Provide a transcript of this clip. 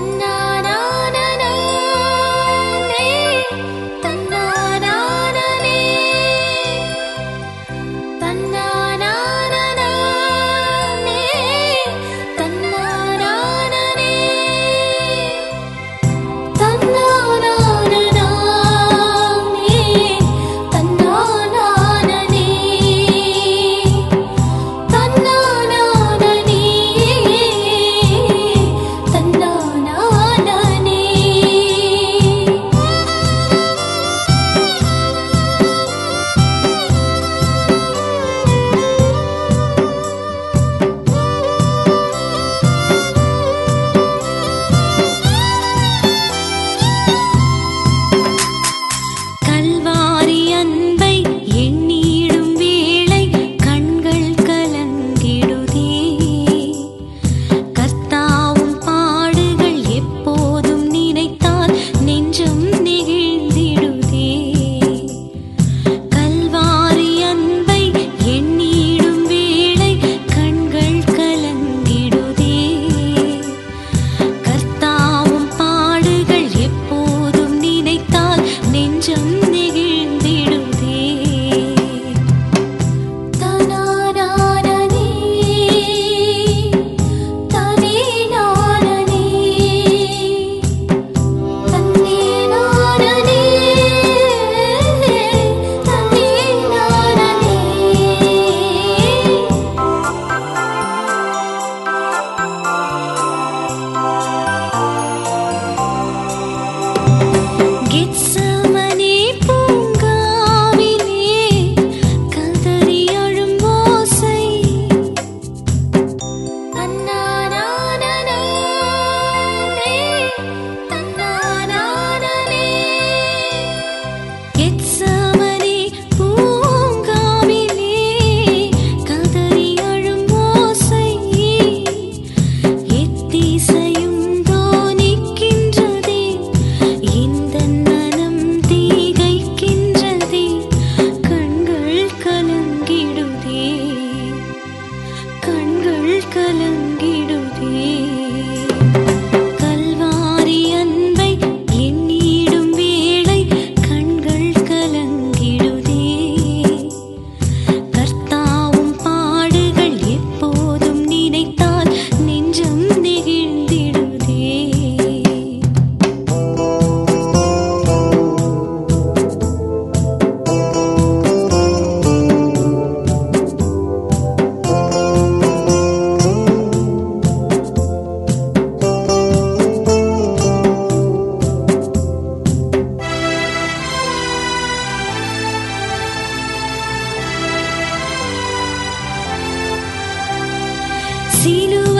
and 整 சிலுவை